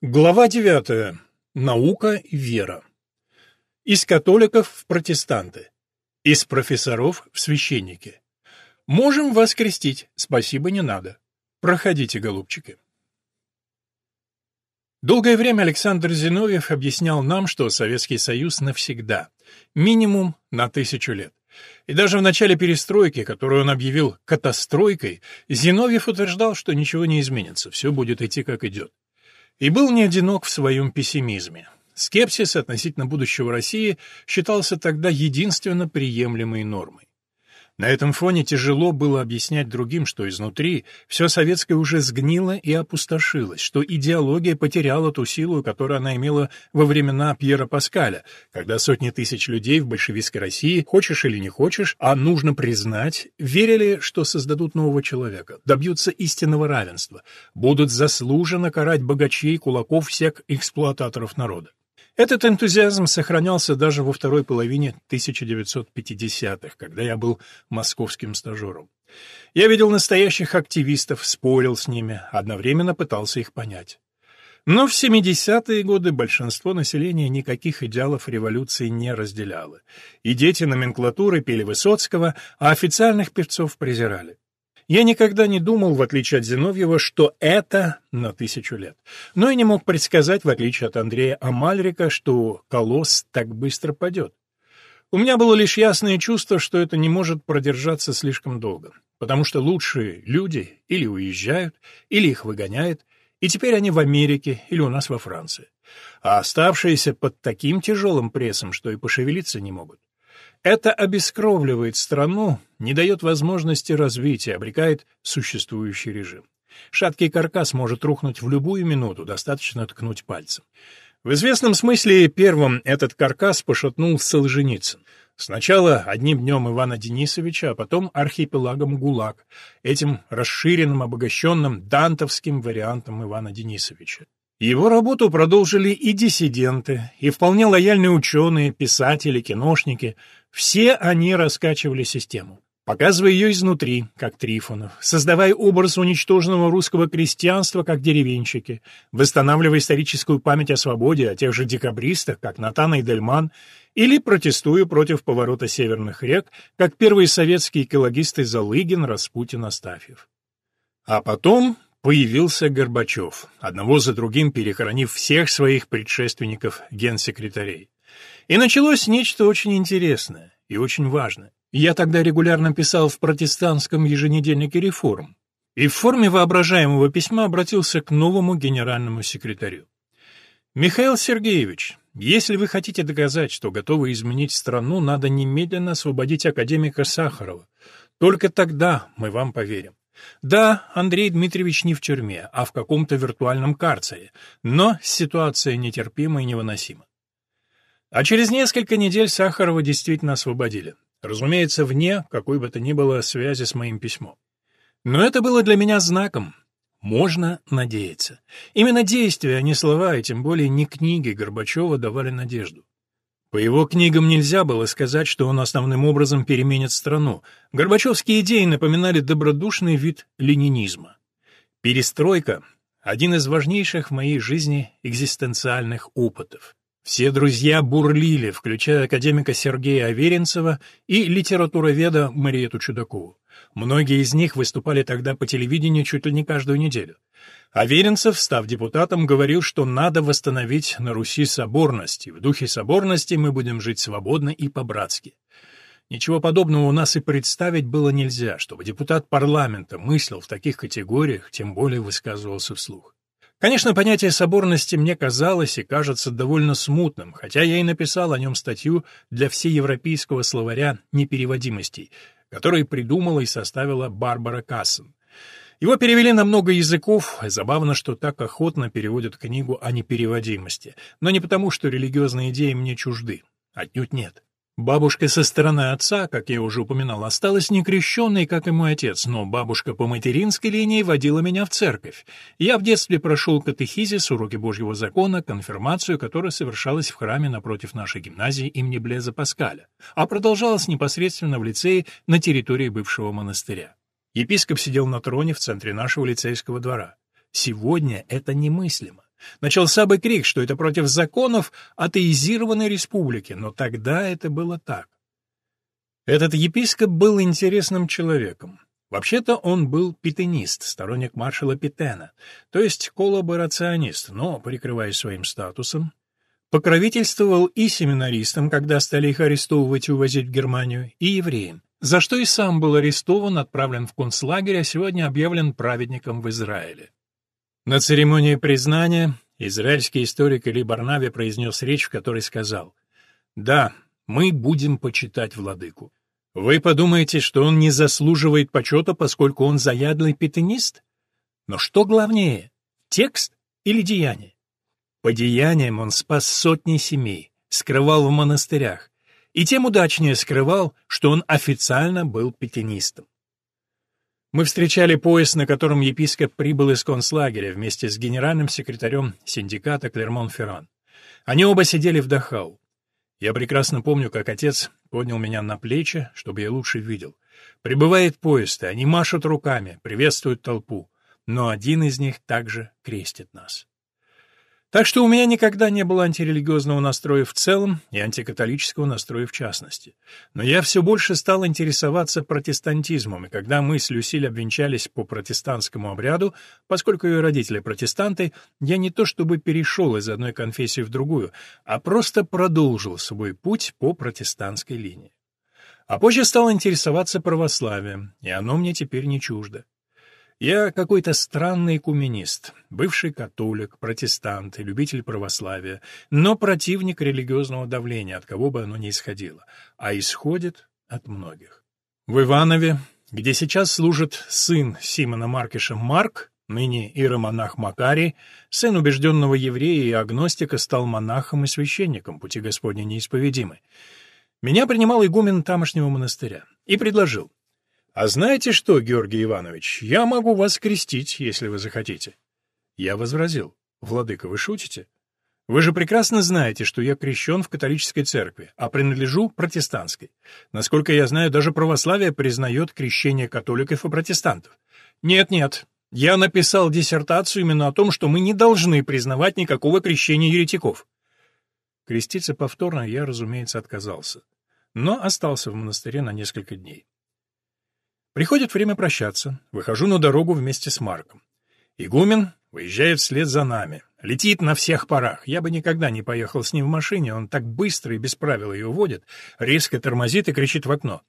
Глава 9. Наука и вера. Из католиков в протестанты. Из профессоров в священники. Можем вас крестить, спасибо не надо. Проходите, голубчики. Долгое время Александр Зиновьев объяснял нам, что Советский Союз навсегда, минимум на тысячу лет. И даже в начале перестройки, которую он объявил катастройкой, Зиновьев утверждал, что ничего не изменится, все будет идти как идет. И был не одинок в своем пессимизме. Скепсис относительно будущего России считался тогда единственно приемлемой нормой. На этом фоне тяжело было объяснять другим, что изнутри все советское уже сгнило и опустошилось, что идеология потеряла ту силу, которую она имела во времена Пьера Паскаля, когда сотни тысяч людей в большевистской России, хочешь или не хочешь, а нужно признать, верили, что создадут нового человека, добьются истинного равенства, будут заслуженно карать богачей, кулаков всех эксплуататоров народа. Этот энтузиазм сохранялся даже во второй половине 1950-х, когда я был московским стажером. Я видел настоящих активистов, спорил с ними, одновременно пытался их понять. Но в 70-е годы большинство населения никаких идеалов революции не разделяло. И дети номенклатуры пели Высоцкого, а официальных певцов презирали. Я никогда не думал, в отличие от Зиновьева, что это на тысячу лет. Но и не мог предсказать, в отличие от Андрея Амальрика, что колосс так быстро падет. У меня было лишь ясное чувство, что это не может продержаться слишком долго, потому что лучшие люди или уезжают, или их выгоняют, и теперь они в Америке или у нас во Франции. А оставшиеся под таким тяжелым прессом, что и пошевелиться не могут. Это обескровливает страну, не дает возможности развития, обрекает существующий режим. Шаткий каркас может рухнуть в любую минуту, достаточно ткнуть пальцем. В известном смысле первым этот каркас пошатнул Солженицын. Сначала одним днем Ивана Денисовича, а потом архипелагом ГУЛАГ, этим расширенным, обогащенным дантовским вариантом Ивана Денисовича. Его работу продолжили и диссиденты, и вполне лояльные ученые, писатели, киношники. Все они раскачивали систему, показывая ее изнутри, как Трифонов, создавая образ уничтоженного русского крестьянства, как деревенщики, восстанавливая историческую память о свободе, о тех же декабристах, как Натан и Дельман, или протестуя против поворота северных рек, как первые советские экологисты Залыгин, Распутин, Астафьев. А потом Появился Горбачев, одного за другим перехоронив всех своих предшественников генсекретарей. И началось нечто очень интересное и очень важное. Я тогда регулярно писал в протестантском еженедельнике «Реформ», и в форме воображаемого письма обратился к новому генеральному секретарю. «Михаил Сергеевич, если вы хотите доказать, что готовы изменить страну, надо немедленно освободить академика Сахарова. Только тогда мы вам поверим. Да, Андрей Дмитриевич не в тюрьме, а в каком-то виртуальном карцере, но ситуация нетерпима и невыносима. А через несколько недель Сахарова действительно освободили. Разумеется, вне какой бы то ни было связи с моим письмом. Но это было для меня знаком. Можно надеяться. Именно действия, а не слова, и тем более не книги Горбачева давали надежду. По его книгам нельзя было сказать, что он основным образом переменит страну. Горбачевские идеи напоминали добродушный вид ленинизма. Перестройка — один из важнейших в моей жизни экзистенциальных опытов. Все друзья бурлили, включая академика Сергея Аверинцева и литературоведа Мариету Чудакову. Многие из них выступали тогда по телевидению чуть ли не каждую неделю. Аверинцев, став депутатом, говорил, что надо восстановить на Руси соборность, и в духе соборности мы будем жить свободно и по-братски. Ничего подобного у нас и представить было нельзя, чтобы депутат парламента мыслил в таких категориях, тем более высказывался вслух. Конечно, понятие соборности мне казалось и кажется довольно смутным, хотя я и написал о нем статью для всеевропейского словаря непереводимостей, который придумала и составила Барбара Кассен. Его перевели на много языков, забавно, что так охотно переводят книгу о непереводимости, но не потому, что религиозные идеи мне чужды. Отнюдь нет. Бабушка со стороны отца, как я уже упоминал, осталась некрещенной, как и мой отец, но бабушка по материнской линии водила меня в церковь. Я в детстве прошел катехизис, уроки Божьего закона, конфирмацию, которая совершалась в храме напротив нашей гимназии имени Блеза Паскаля, а продолжалась непосредственно в лицее на территории бывшего монастыря. Епископ сидел на троне в центре нашего лицейского двора. Сегодня это немыслимо. Начался бы крик, что это против законов атеизированной республики, но тогда это было так. Этот епископ был интересным человеком. Вообще-то он был питенист, сторонник маршала Питена, то есть коллаборационист, но, прикрываясь своим статусом, покровительствовал и семинаристам, когда стали их арестовывать и увозить в Германию, и евреям, за что и сам был арестован, отправлен в концлагерь, а сегодня объявлен праведником в Израиле. На церемонии признания израильский историк Или Барнави произнес речь, в которой сказал «Да, мы будем почитать владыку. Вы подумаете, что он не заслуживает почета, поскольку он заядлый петенист? Но что главнее, текст или деяние? По деяниям он спас сотни семей, скрывал в монастырях, и тем удачнее скрывал, что он официально был петенистом. Мы встречали поезд, на котором епископ прибыл из концлагеря вместе с генеральным секретарем синдиката Клермон-Ферран. Они оба сидели в Дахау. Я прекрасно помню, как отец поднял меня на плечи, чтобы я лучше видел. Прибывает поезд, и они машут руками, приветствуют толпу, но один из них также крестит нас. Так что у меня никогда не было антирелигиозного настроя в целом и антикатолического настроя в частности. Но я все больше стал интересоваться протестантизмом, и когда мы с Люсиль обвенчались по протестантскому обряду, поскольку ее родители протестанты, я не то чтобы перешел из одной конфессии в другую, а просто продолжил свой путь по протестантской линии. А позже стал интересоваться православием, и оно мне теперь не чуждо. Я какой-то странный куменист, бывший католик, протестант и любитель православия, но противник религиозного давления, от кого бы оно ни исходило, а исходит от многих. В Иванове, где сейчас служит сын Симона Маркиша Марк, ныне иеромонах Макарий, сын убежденного еврея и агностика, стал монахом и священником, пути Господня неисповедимы. Меня принимал игумен тамошнего монастыря и предложил «А знаете что, Георгий Иванович, я могу вас крестить, если вы захотите». Я возразил. «Владыка, вы шутите? Вы же прекрасно знаете, что я крещен в католической церкви, а принадлежу протестантской. Насколько я знаю, даже православие признает крещение католиков и протестантов. Нет-нет, я написал диссертацию именно о том, что мы не должны признавать никакого крещения еретиков. Креститься повторно я, разумеется, отказался, но остался в монастыре на несколько дней. Приходит время прощаться. Выхожу на дорогу вместе с Марком. Игумен выезжает вслед за нами. Летит на всех парах. Я бы никогда не поехал с ним в машине, он так быстро и без правил ее водит, резко тормозит и кричит в окно.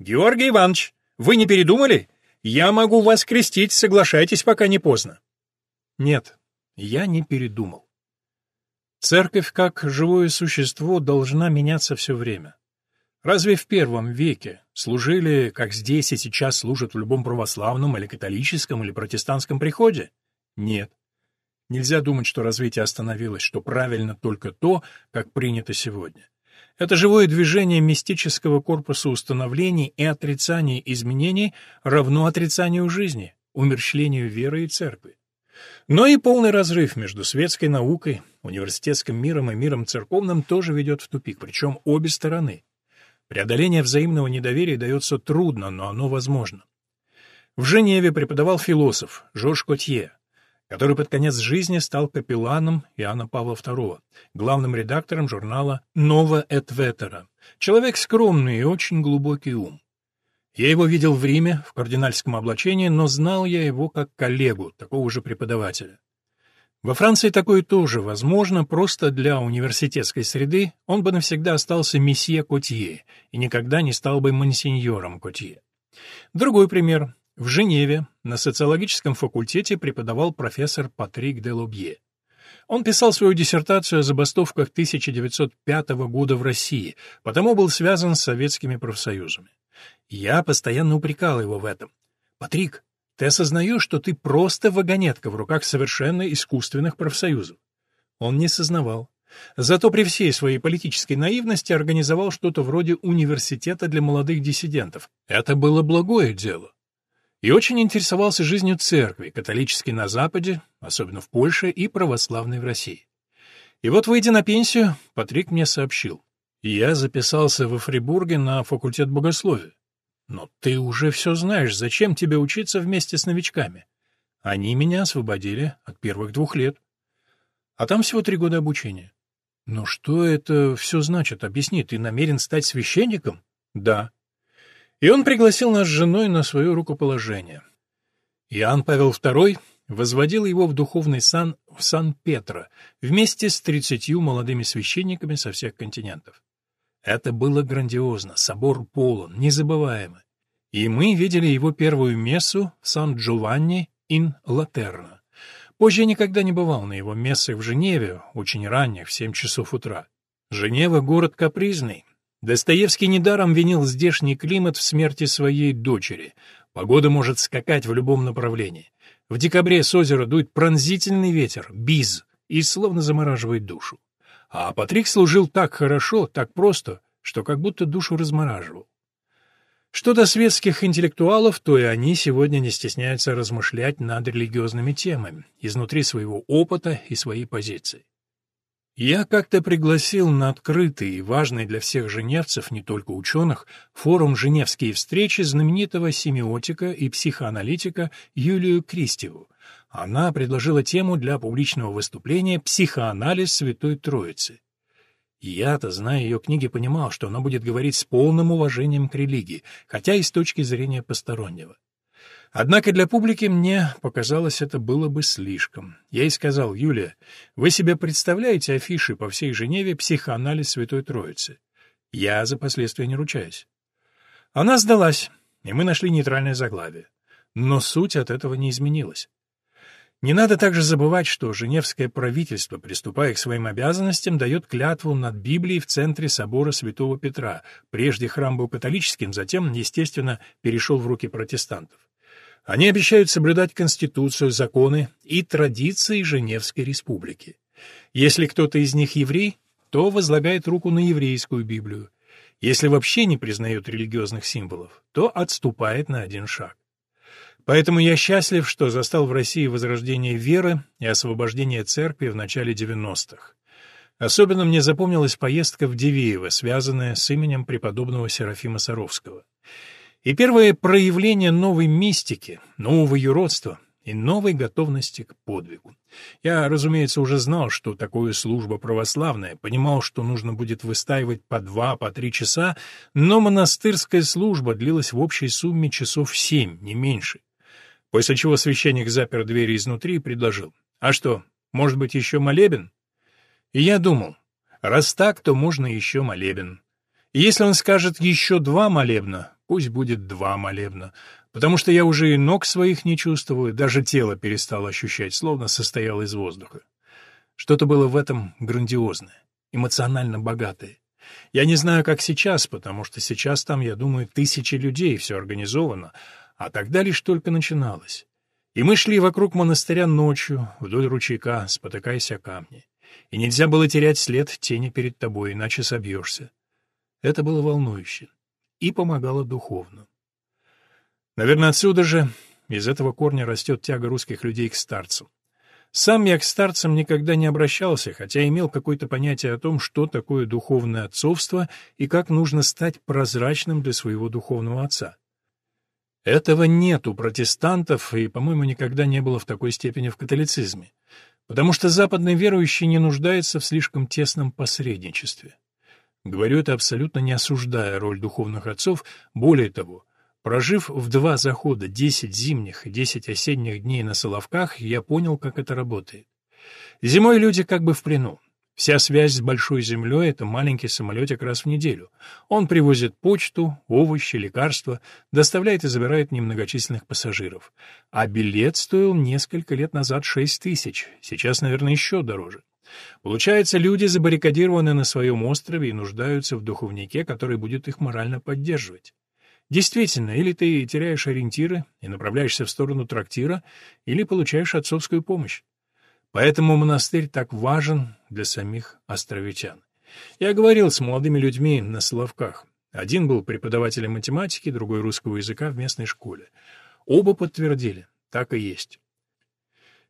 «Георгий Иванович, вы не передумали? Я могу вас крестить, соглашайтесь, пока не поздно». Нет, я не передумал. Церковь, как живое существо, должна меняться все время. Разве в первом веке служили, как здесь и сейчас служат в любом православном или католическом или протестантском приходе? Нет. Нельзя думать, что развитие остановилось, что правильно только то, как принято сегодня. Это живое движение мистического корпуса установлений и отрицание изменений равно отрицанию жизни, умерщвлению веры и церкви. Но и полный разрыв между светской наукой, университетским миром и миром церковным тоже ведет в тупик, причем обе стороны. Преодоление взаимного недоверия дается трудно, но оно возможно. В Женеве преподавал философ Жорж Котье, который под конец жизни стал капелланом Иоанна Павла II, главным редактором журнала «Нова эт Ветера». Человек скромный и очень глубокий ум. Я его видел в Риме в кардинальском облачении, но знал я его как коллегу, такого же преподавателя. Во Франции такое тоже возможно, просто для университетской среды он бы навсегда остался месье Котье и никогда не стал бы монсеньором Котье. Другой пример. В Женеве на социологическом факультете преподавал профессор Патрик де Лобье. Он писал свою диссертацию о забастовках 1905 года в России, потому был связан с советскими профсоюзами. Я постоянно упрекал его в этом. «Патрик, ты осознаешь, что ты просто вагонетка в руках совершенно искусственных профсоюзов. Он не сознавал. Зато при всей своей политической наивности организовал что-то вроде университета для молодых диссидентов. Это было благое дело. И очень интересовался жизнью церкви, католической на Западе, особенно в Польше, и православной в России. И вот, выйдя на пенсию, Патрик мне сообщил. Я записался во Фрибурге на факультет богословия. Но ты уже все знаешь, зачем тебе учиться вместе с новичками? Они меня освободили от первых двух лет. А там всего три года обучения. Но что это все значит? Объясни, ты намерен стать священником? Да. И он пригласил нас с женой на свое рукоположение. Иоанн Павел II возводил его в духовный сан в Сан-Петро вместе с тридцатью молодыми священниками со всех континентов. Это было грандиозно, собор полон, незабываемо. И мы видели его первую мессу в Сан-Джованни ин Латерно. Позже никогда не бывал на его мессах в Женеве, очень ранних, в семь часов утра. Женева — город капризный. Достоевский недаром винил здешний климат в смерти своей дочери. Погода может скакать в любом направлении. В декабре с озера дует пронзительный ветер, биз, и словно замораживает душу. А Патрик служил так хорошо, так просто, что как будто душу размораживал. Что до светских интеллектуалов, то и они сегодня не стесняются размышлять над религиозными темами, изнутри своего опыта и своей позиции. Я как-то пригласил на открытый и важный для всех женевцев, не только ученых, форум «Женевские встречи» знаменитого семиотика и психоаналитика Юлию Кристеву. Она предложила тему для публичного выступления «Психоанализ Святой Троицы». Я-то, зная ее книги, понимал, что она будет говорить с полным уважением к религии, хотя и с точки зрения постороннего. Однако для публики мне показалось, это было бы слишком. Я ей сказал, Юлия, вы себе представляете афиши по всей Женеве «Психоанализ Святой Троицы»? Я за последствия не ручаюсь. Она сдалась, и мы нашли нейтральное заглавие. Но суть от этого не изменилась. Не надо также забывать, что Женевское правительство, приступая к своим обязанностям, дает клятву над Библией в центре собора Святого Петра. Прежде храм был католическим, затем, естественно, перешел в руки протестантов. Они обещают соблюдать Конституцию, законы и традиции Женевской республики. Если кто-то из них еврей, то возлагает руку на еврейскую Библию. Если вообще не признает религиозных символов, то отступает на один шаг. Поэтому я счастлив, что застал в России возрождение веры и освобождение церкви в начале 90-х. Особенно мне запомнилась поездка в Дивеево, связанная с именем преподобного Серафима Саровского. И первое проявление новой мистики, нового юродства и новой готовности к подвигу. Я, разумеется, уже знал, что такое служба православная, понимал, что нужно будет выстаивать по два, по три часа, но монастырская служба длилась в общей сумме часов семь, не меньше. После чего священник запер двери изнутри и предложил. «А что, может быть, еще молебен?» И я думал, раз так, то можно еще молебен. И если он скажет «еще два молебна», пусть будет два молебна, потому что я уже и ног своих не чувствую, даже тело перестал ощущать, словно состояло из воздуха. Что-то было в этом грандиозное, эмоционально богатое. Я не знаю, как сейчас, потому что сейчас там, я думаю, тысячи людей, все организовано, а тогда лишь только начиналось. И мы шли вокруг монастыря ночью, вдоль ручейка, спотыкаясь о камни. И нельзя было терять след тени перед тобой, иначе собьешься. Это было волнующе и помогало духовно. Наверное, отсюда же, из этого корня растет тяга русских людей к старцам. Сам я к старцам никогда не обращался, хотя имел какое-то понятие о том, что такое духовное отцовство и как нужно стать прозрачным для своего духовного отца. Этого нет у протестантов и, по-моему, никогда не было в такой степени в католицизме, потому что западный верующий не нуждается в слишком тесном посредничестве. Говорю это абсолютно не осуждая роль духовных отцов, более того, прожив в два захода десять зимних и десять осенних дней на Соловках, я понял, как это работает. Зимой люди как бы в плену. Вся связь с большой землей — это маленький самолетик раз в неделю. Он привозит почту, овощи, лекарства, доставляет и забирает немногочисленных пассажиров. А билет стоил несколько лет назад шесть тысяч, сейчас, наверное, еще дороже. Получается, люди забаррикадированы на своем острове и нуждаются в духовнике, который будет их морально поддерживать. Действительно, или ты теряешь ориентиры и направляешься в сторону трактира, или получаешь отцовскую помощь. Поэтому монастырь так важен для самих островитян. Я говорил с молодыми людьми на Соловках. Один был преподавателем математики, другой русского языка в местной школе. Оба подтвердили, так и есть.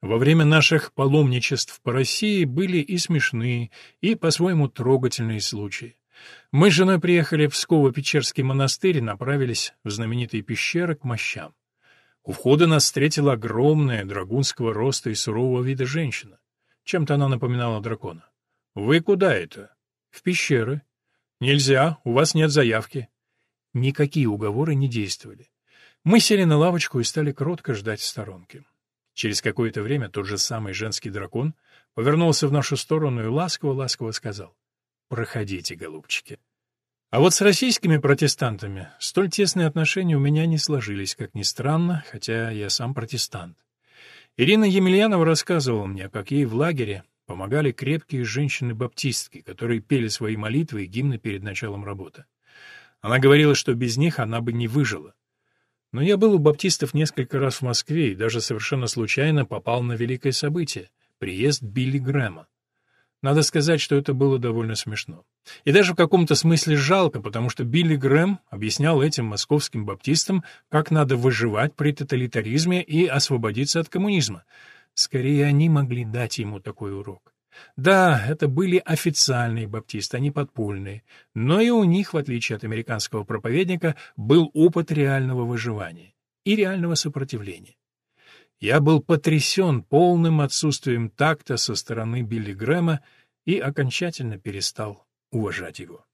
Во время наших паломничеств по России были и смешные, и по-своему трогательные случаи. Мы с женой приехали в Псково-Печерский монастырь и направились в знаменитые пещеры к мощам. У входа нас встретила огромная, драгунского роста и сурового вида женщина. Чем-то она напоминала дракона. «Вы куда это?» «В пещеры». «Нельзя, у вас нет заявки». Никакие уговоры не действовали. Мы сели на лавочку и стали кротко ждать в сторонке. Через какое-то время тот же самый женский дракон повернулся в нашу сторону и ласково-ласково сказал «Проходите, голубчики». А вот с российскими протестантами столь тесные отношения у меня не сложились, как ни странно, хотя я сам протестант. Ирина Емельянова рассказывала мне, как ей в лагере помогали крепкие женщины-баптистки, которые пели свои молитвы и гимны перед началом работы. Она говорила, что без них она бы не выжила. Но я был у баптистов несколько раз в Москве и даже совершенно случайно попал на великое событие — приезд Билли Грэма. Надо сказать, что это было довольно смешно. И даже в каком-то смысле жалко, потому что Билли Грэм объяснял этим московским баптистам, как надо выживать при тоталитаризме и освободиться от коммунизма. Скорее, они могли дать ему такой урок. Да, это были официальные баптисты, а не подпольные, но и у них, в отличие от американского проповедника, был опыт реального выживания и реального сопротивления. Я был потрясен полным отсутствием такта со стороны Билли Грэма и окончательно перестал уважать его.